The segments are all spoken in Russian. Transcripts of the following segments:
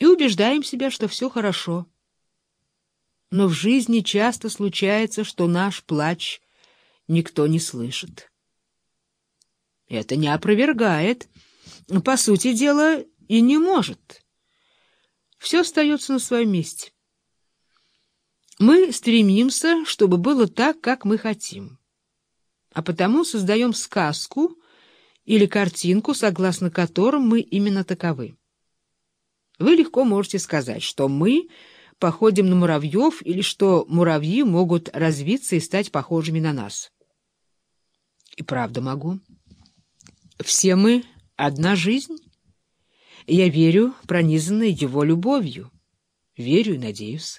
и убеждаем себя, что все хорошо. Но в жизни часто случается, что наш плач никто не слышит. Это не опровергает, по сути дела, и не может. Все остается на своем месте. Мы стремимся, чтобы было так, как мы хотим. А потому создаем сказку или картинку, согласно которым мы именно таковы. Вы легко можете сказать, что мы походим на муравьев или что муравьи могут развиться и стать похожими на нас. И правда могу. Все мы — одна жизнь. Я верю, пронизанная его любовью. Верю и надеюсь.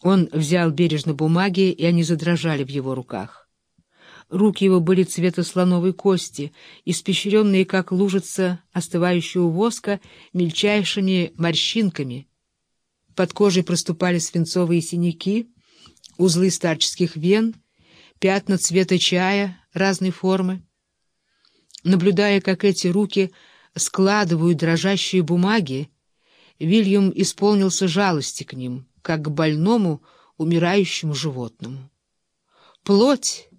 Он взял бережно бумаги, и они задрожали в его руках. Руки его были цвета слоновой кости, испещренные, как лужица остывающего воска, мельчайшими морщинками. Под кожей проступали свинцовые синяки, узлы старческих вен, пятна цвета чая разной формы. Наблюдая, как эти руки складывают дрожащие бумаги, Вильям исполнился жалости к ним, как к больному, умирающему животному. Плоть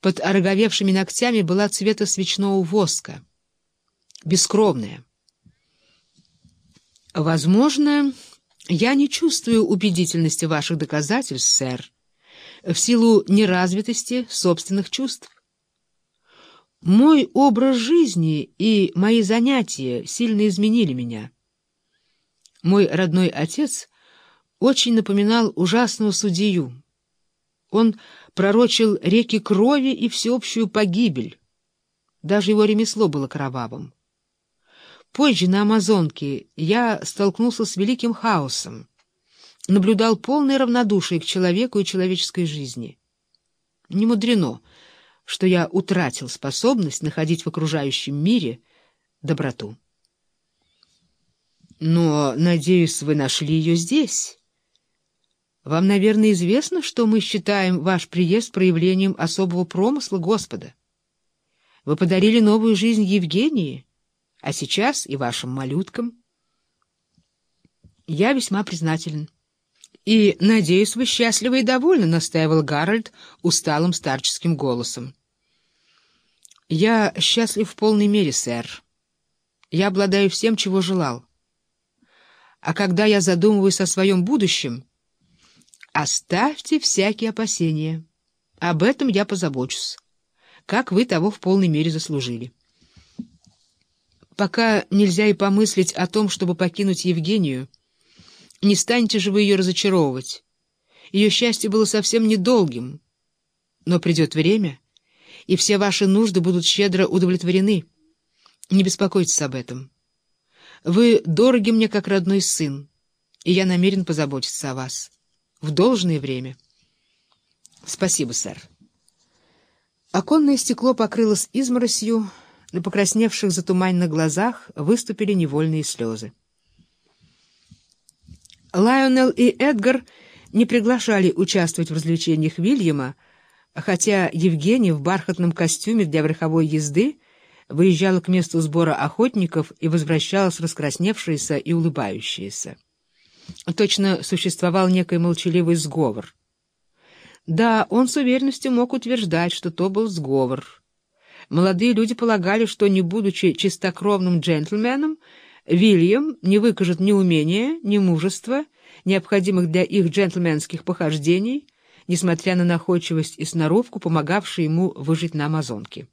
под ороговевшими ногтями была цвета свечного воска, бескровная. «Возможно, я не чувствую убедительности ваших доказательств, сэр, в силу неразвитости собственных чувств. Мой образ жизни и мои занятия сильно изменили меня. Мой родной отец очень напоминал ужасного судью. Он пророчил реки крови и всеобщую погибель. Даже его ремесло было кровавым. Позже на Амазонке я столкнулся с великим хаосом, наблюдал полное равнодушие к человеку и человеческой жизни. Не мудрено, что я утратил способность находить в окружающем мире доброту. Но, надеюсь, вы нашли ее здесь. Вам, наверное, известно, что мы считаем ваш приезд проявлением особого промысла Господа. Вы подарили новую жизнь Евгении, а сейчас и вашим малюткам. Я весьма признателен. И, надеюсь, вы счастливы и довольны, — настаивал Гарольд усталым старческим голосом. Я счастлив в полной мере, сэр. Я обладаю всем, чего желал. А когда я задумываюсь о своем будущем, Оставьте всякие опасения. Об этом я позабочусь, как вы того в полной мере заслужили. Пока нельзя и помыслить о том, чтобы покинуть Евгению, не станете же вы ее разочаровывать. Ее счастье было совсем недолгим, но придет время, и все ваши нужды будут щедро удовлетворены. Не беспокойтесь об этом. Вы дороги мне как родной сын, и я намерен позаботиться о вас» в должное время. Спасибо, сэр. Оконное стекло покрылось изморосью, на покрасневших затуманенных глазах выступили невольные слезы. Лайонел и Эдгар не приглашали участвовать в развлечениях Вильяма, хотя Евгения в бархатном костюме для верховой езды выезжала к месту сбора охотников и возвращалась раскрасневшаяся и улыбающаяся. Точно существовал некий молчаливый сговор. Да, он с уверенностью мог утверждать, что то был сговор. Молодые люди полагали, что, не будучи чистокровным джентльменом, Вильям не выкажет ни умения, ни мужества, необходимых для их джентльменских похождений, несмотря на находчивость и сноровку, помогавшие ему выжить на Амазонке.